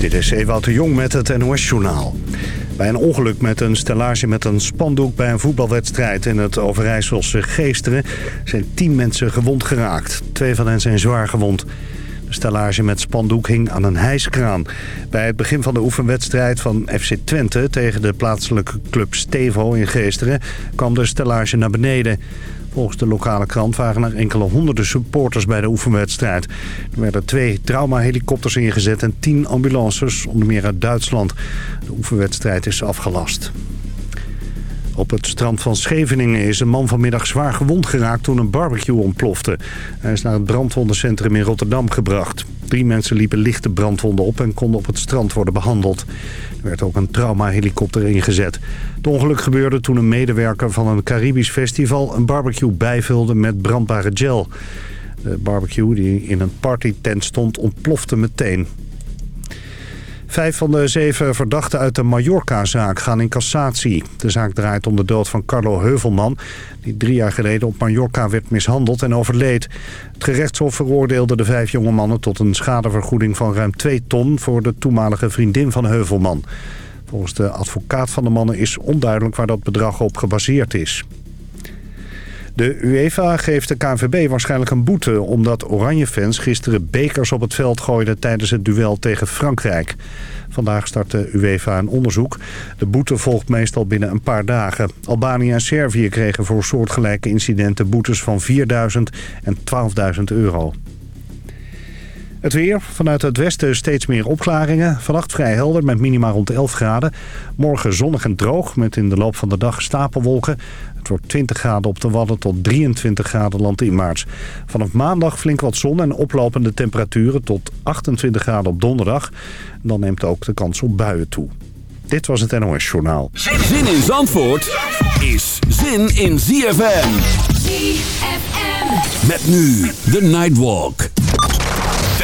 Dit is Ewout de Jong met het NOS-journaal. Bij een ongeluk met een stellage met een spandoek bij een voetbalwedstrijd in het Overijsselse Geesteren zijn tien mensen gewond geraakt. Twee van hen zijn zwaar gewond. De stellage met spandoek hing aan een hijskraan. Bij het begin van de oefenwedstrijd van FC Twente tegen de plaatselijke club Stevo in Geesteren kwam de stellage naar beneden. Volgens de lokale krant waren er enkele honderden supporters bij de oefenwedstrijd. Er werden twee traumahelikopters ingezet en tien ambulances, onder meer uit Duitsland. De oefenwedstrijd is afgelast. Op het strand van Scheveningen is een man vanmiddag zwaar gewond geraakt toen een barbecue ontplofte. Hij is naar het brandwondencentrum in Rotterdam gebracht. Drie mensen liepen lichte brandwonden op en konden op het strand worden behandeld. Er werd ook een traumahelikopter ingezet. Het ongeluk gebeurde toen een medewerker van een Caribisch festival... een barbecue bijvulde met brandbare gel. De barbecue die in een partytent stond ontplofte meteen. Vijf van de zeven verdachten uit de Mallorca-zaak gaan in cassatie. De zaak draait om de dood van Carlo Heuvelman... die drie jaar geleden op Mallorca werd mishandeld en overleed. Het gerechtshof veroordeelde de vijf jonge mannen... tot een schadevergoeding van ruim 2 ton... voor de toenmalige vriendin van Heuvelman. Volgens de advocaat van de mannen is onduidelijk waar dat bedrag op gebaseerd is. De UEFA geeft de KNVB waarschijnlijk een boete... omdat Oranje-fans gisteren bekers op het veld gooiden... tijdens het duel tegen Frankrijk. Vandaag start de UEFA een onderzoek. De boete volgt meestal binnen een paar dagen. Albanië en Servië kregen voor soortgelijke incidenten boetes van 4.000 en 12.000 euro. Het weer. Vanuit het westen steeds meer opklaringen. Vannacht vrij helder met minima rond 11 graden. Morgen zonnig en droog met in de loop van de dag stapelwolken. Het wordt 20 graden op de Wadden tot 23 graden landinwaarts. Vanaf maandag flink wat zon en oplopende temperaturen tot 28 graden op donderdag. Dan neemt ook de kans op buien toe. Dit was het NOS Journaal. Zin in Zandvoort is zin in ZFM. ZFM. Met nu de Nightwalk.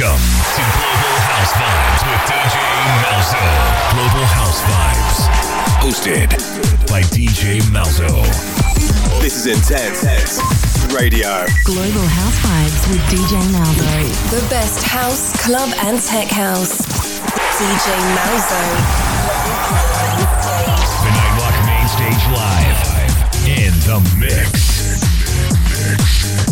Welcome to Global House Vibes with DJ Malzo. Global House Vibes. Hosted by DJ Malzo. This is intense. Radio. Global House Vibes with DJ Malzo. The best house, club, and tech house. DJ Malzo. The Nightwalk Main Stage Live. In the mix. mix.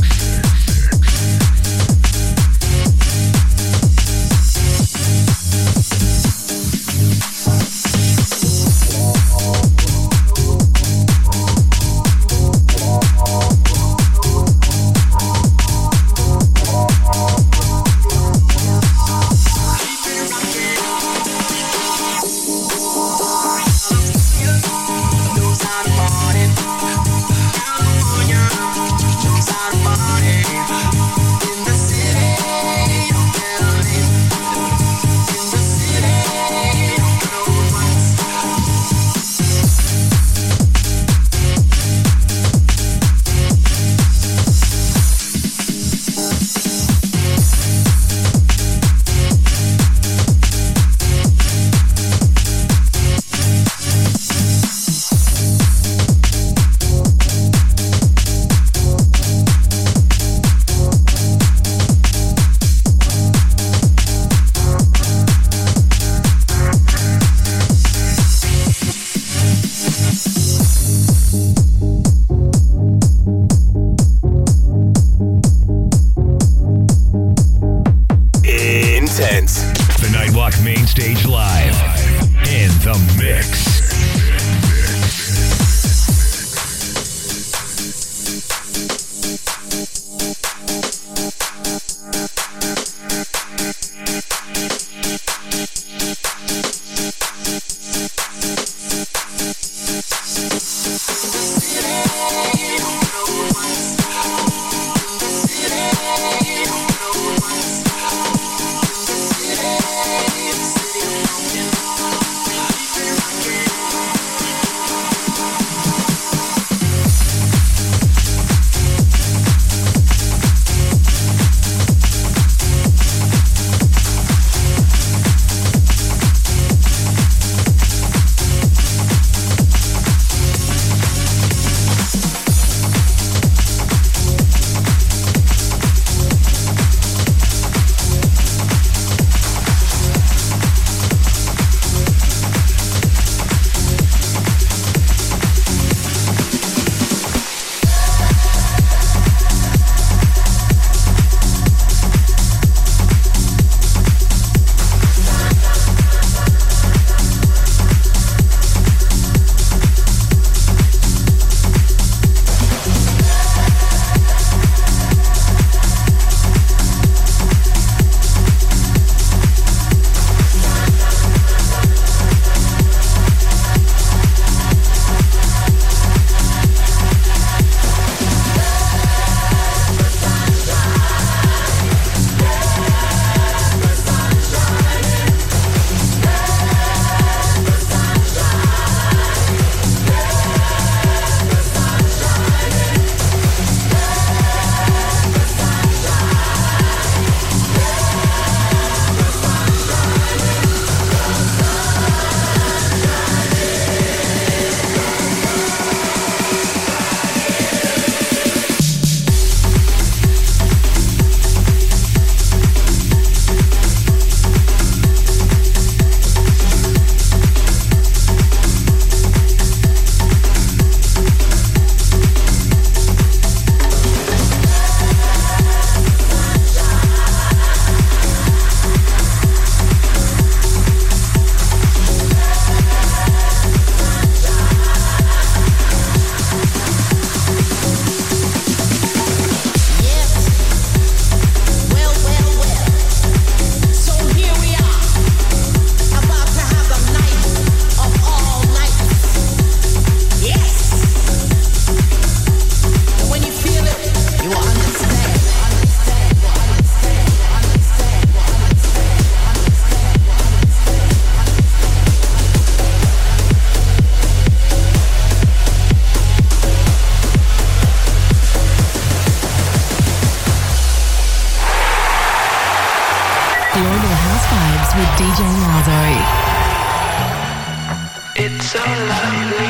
It's so lovely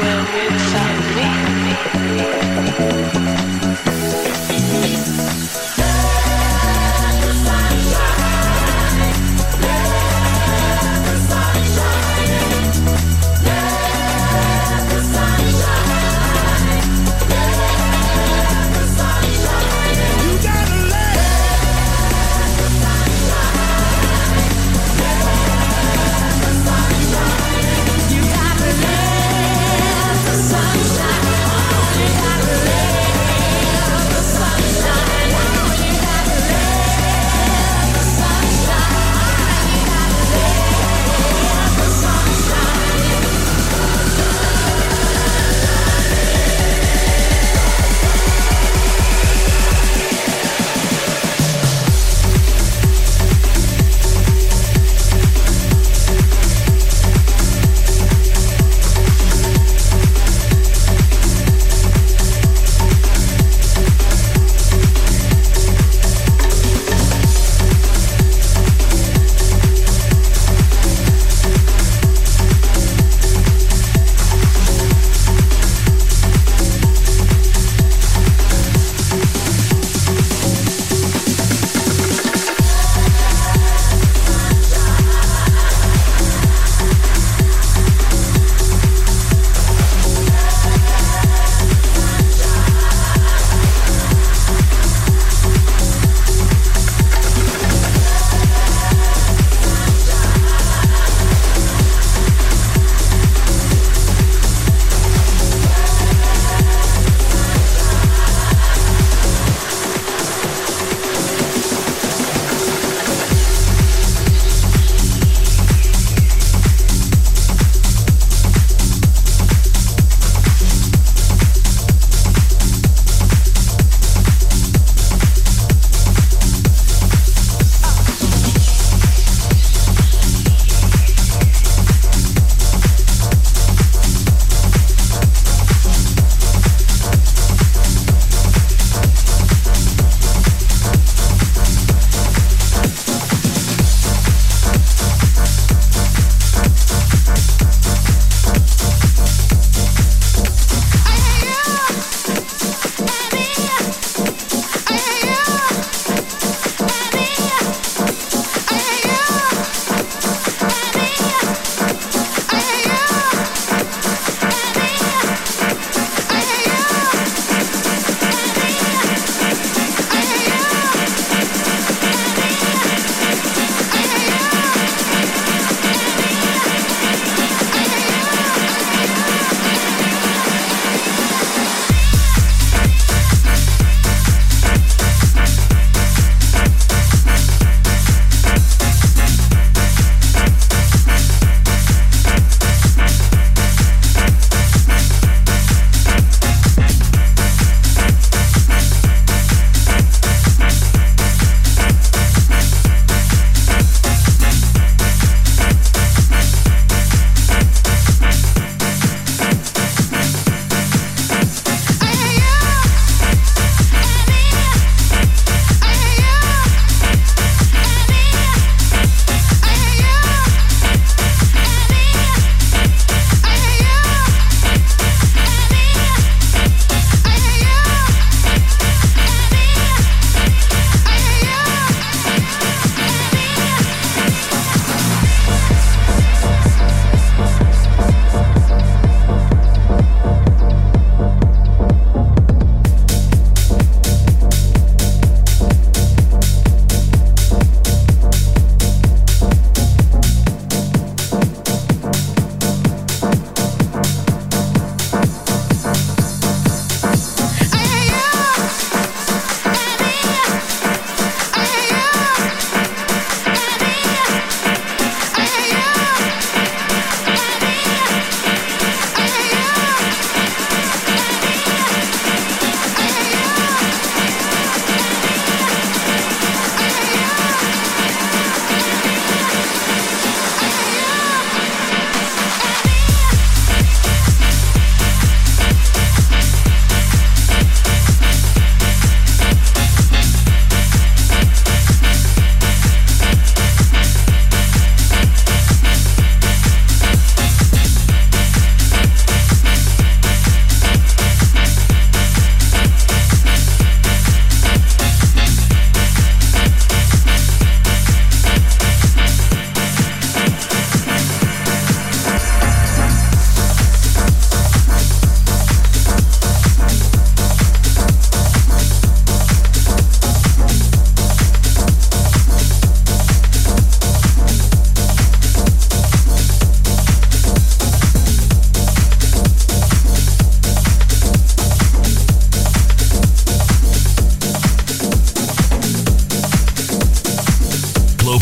when it's sunny.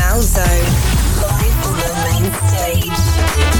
Malzo. Live on the main stage.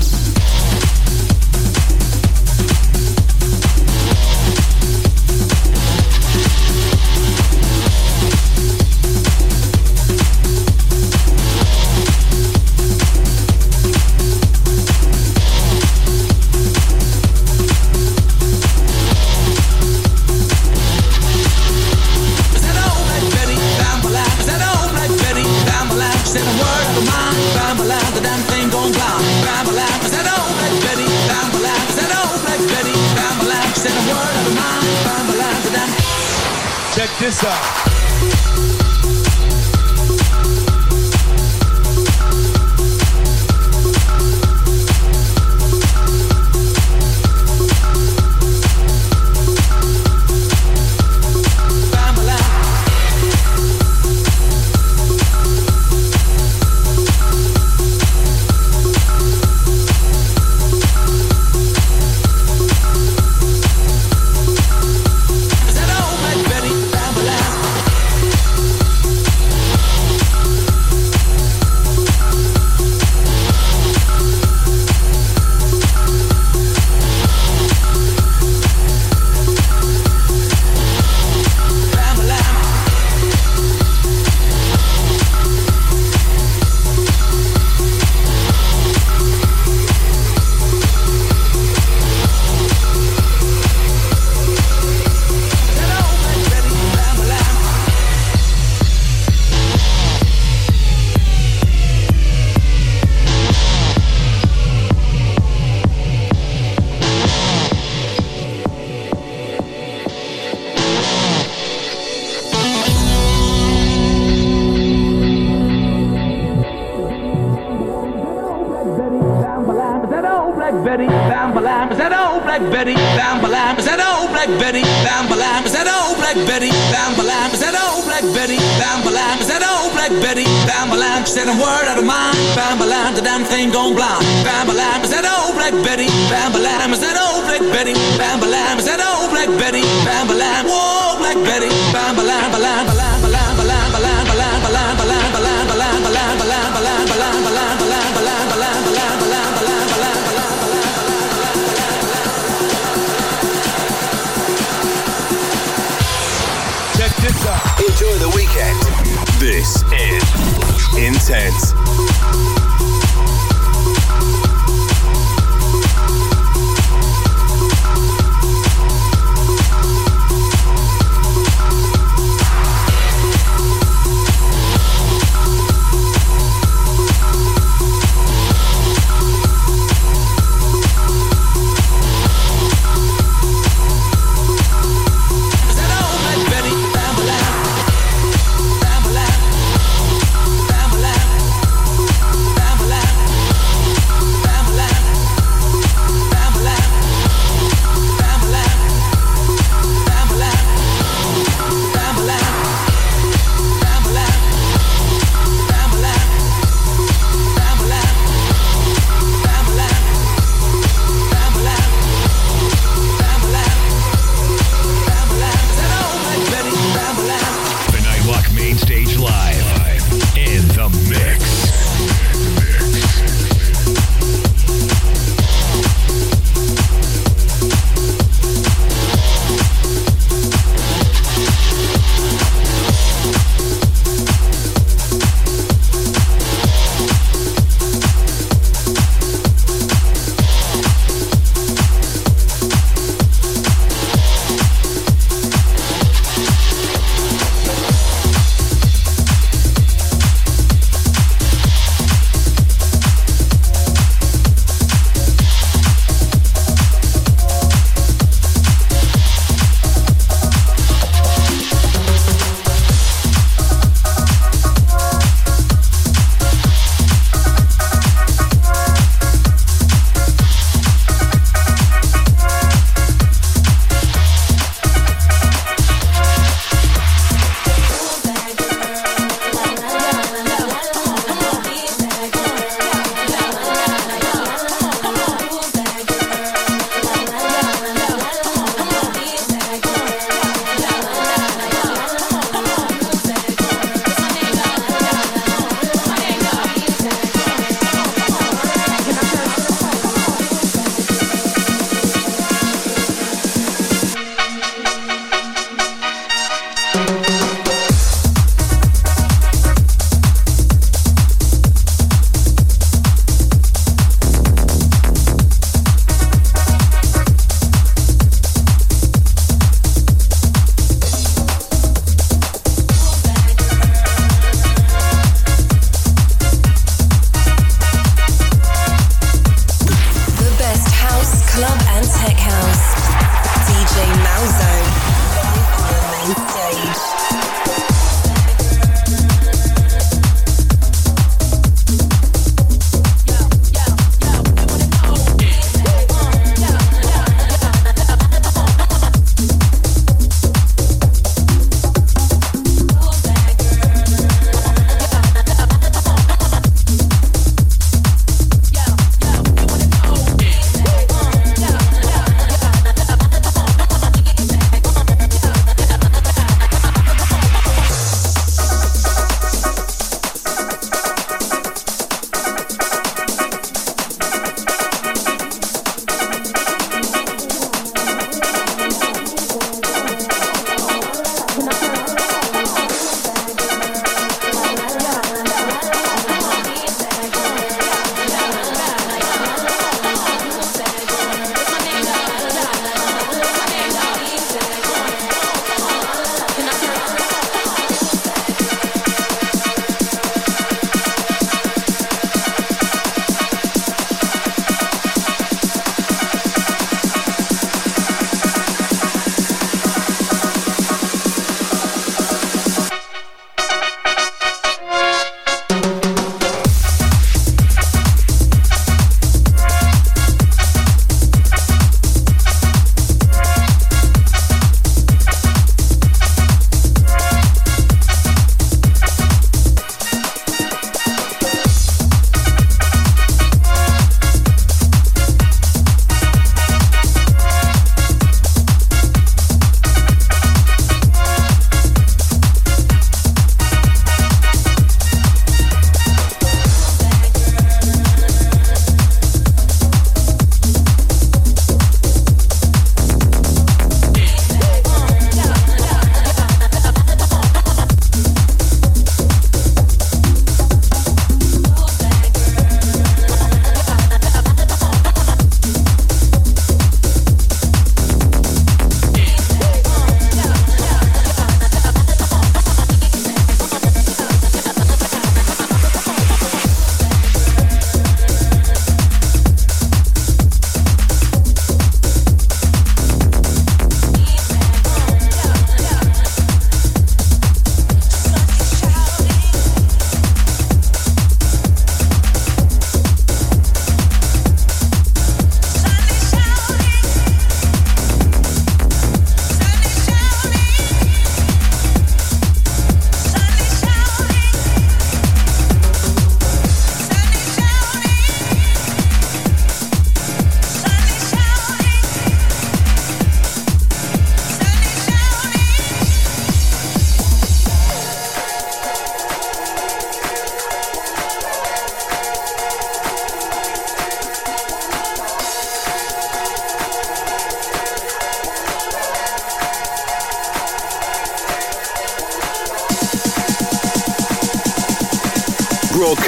Black Betty bam Is that old Black Betty Bam bam Is that old Black Betty Bam bam Is that old Black Betty Bam bam Is that old Black Betty Bam bam said a word out of mind. Bam bam the damn thing gone blind. Bam bam is that old Black Betty Bam bam Is that old Black Betty Bam bam Is that old Black Betty Bam bam Whoa, Black Betty Bam bam Bam the Bam the Bam the Bam the Bam bam Intense.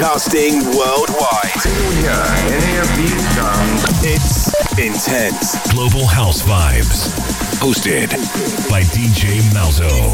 broadcasting worldwide. Yeah, It's intense. Global House Vibes. Hosted by DJ Malzo.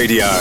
Radio.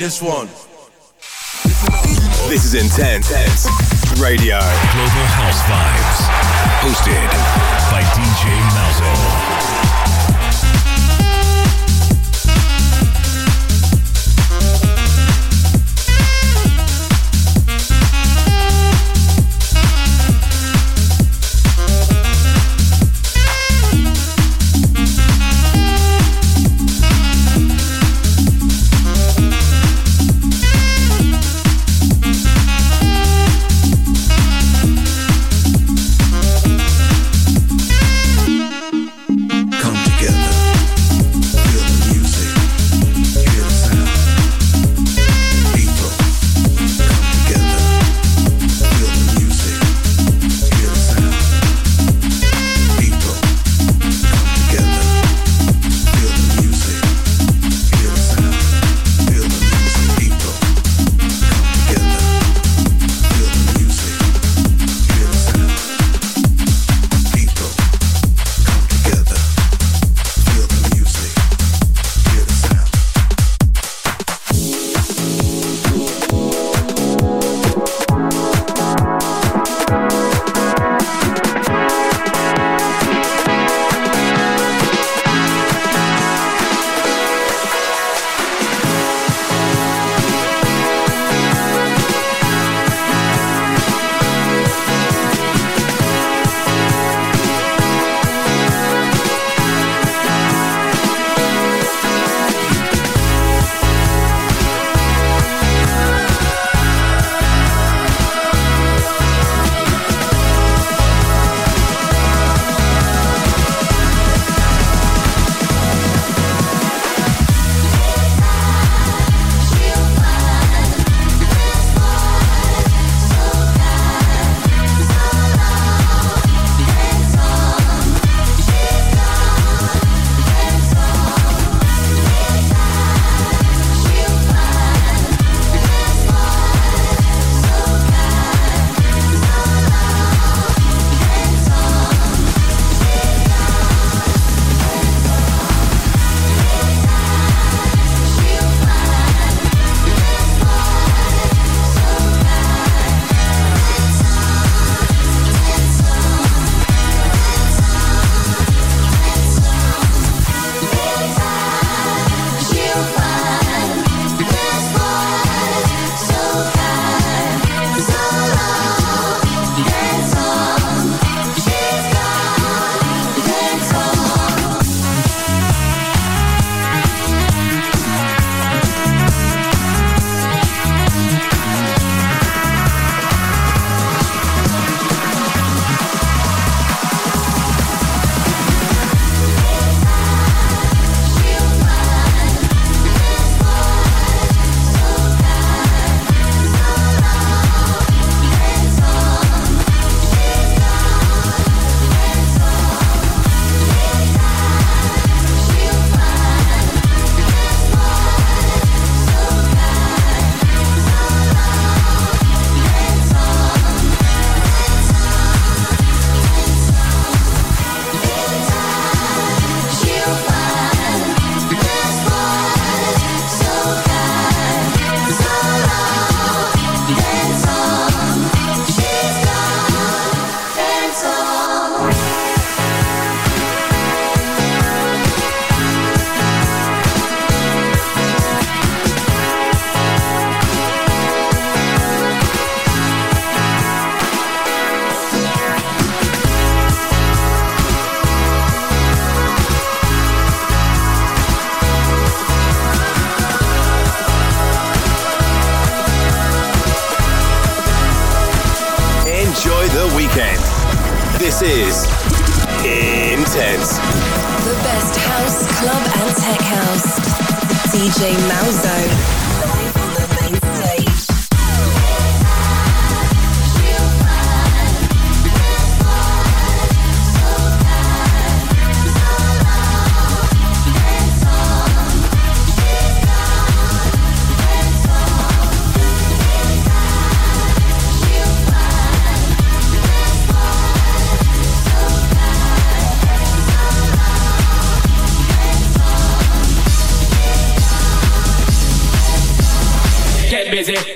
this one. This is Intense Radio. Global House Vibes. Hosted by DJ Malzo.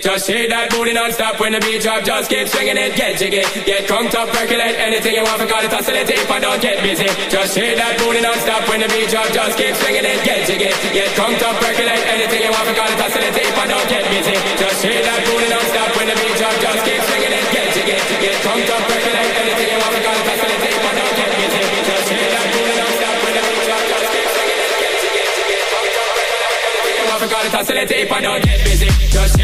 Just shake that booty non-stop when the beat drop. Just keep swinging it, get jiggy. Get crunked up, percolate anything you want. Forgot it, oscillate if I don't get busy. Just shake that booty non-stop when the beat drop. Just keep swinging it, get jiggy. Get crunked up, percolate anything you want. Forgot it, oscillate if I don't get busy. Just shake that booty non-stop when the beat drop. Just keep swinging it, get jiggy. Get crunked up, percolate anything you want. Forgot it, oscillate if I don't get busy. Just shake that booty non-stop when the beat drop. Just keep swinging it, get jiggy. Get crunked up, percolate anything you want. Forgot it, oscillate if I don't get busy. Just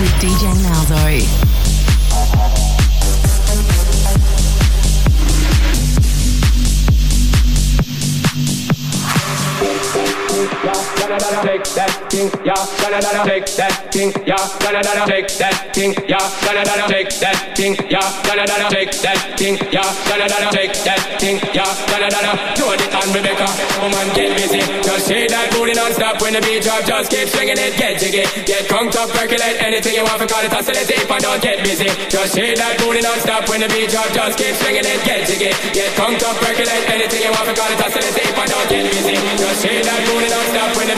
with DJ Malzo. take that thing, yeah, da da da take that thing, yeah, da da da take that thing, yeah, take that thing, yeah, take that thing, yeah, take that thing, yeah, da da da. Judith and woman get busy, just shake that booty non when the beat drop, just keep swinging it, get jiggy, get crunked up, percolate anything you want we call it hostility, if I don't get busy, just shake that booty non-stop when the beat drop, just keep swinging it, get jiggy, get crunked up, percolate anything you want we call it hostility, if I don't get busy, just shake that booty non-stop when the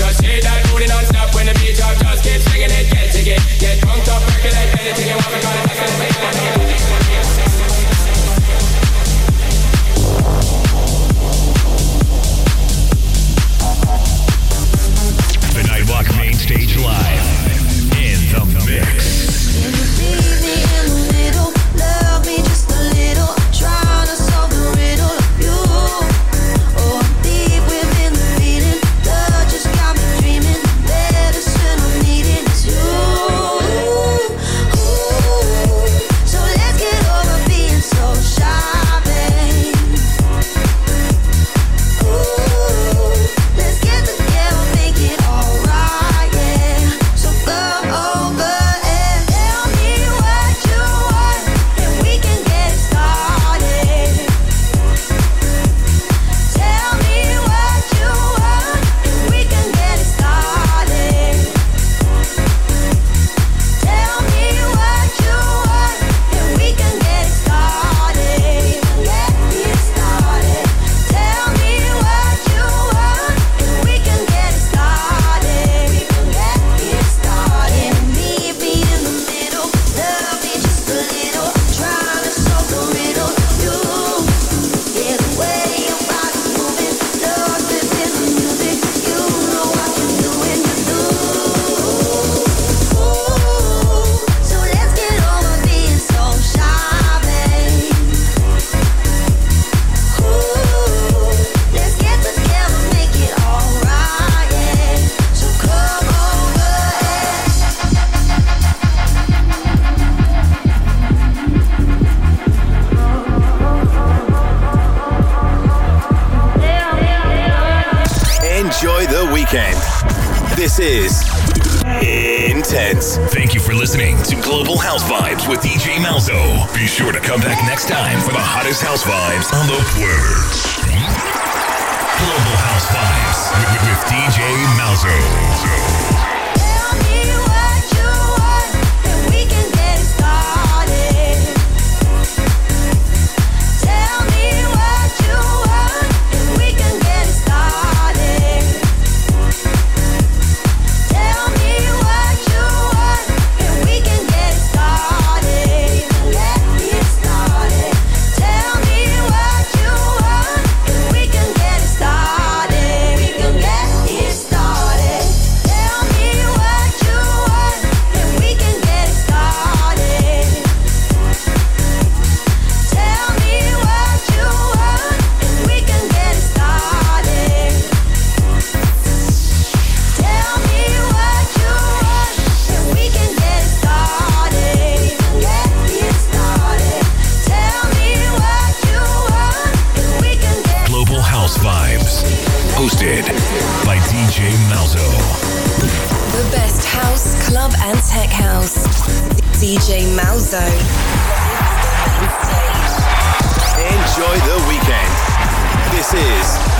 Just say that road and This is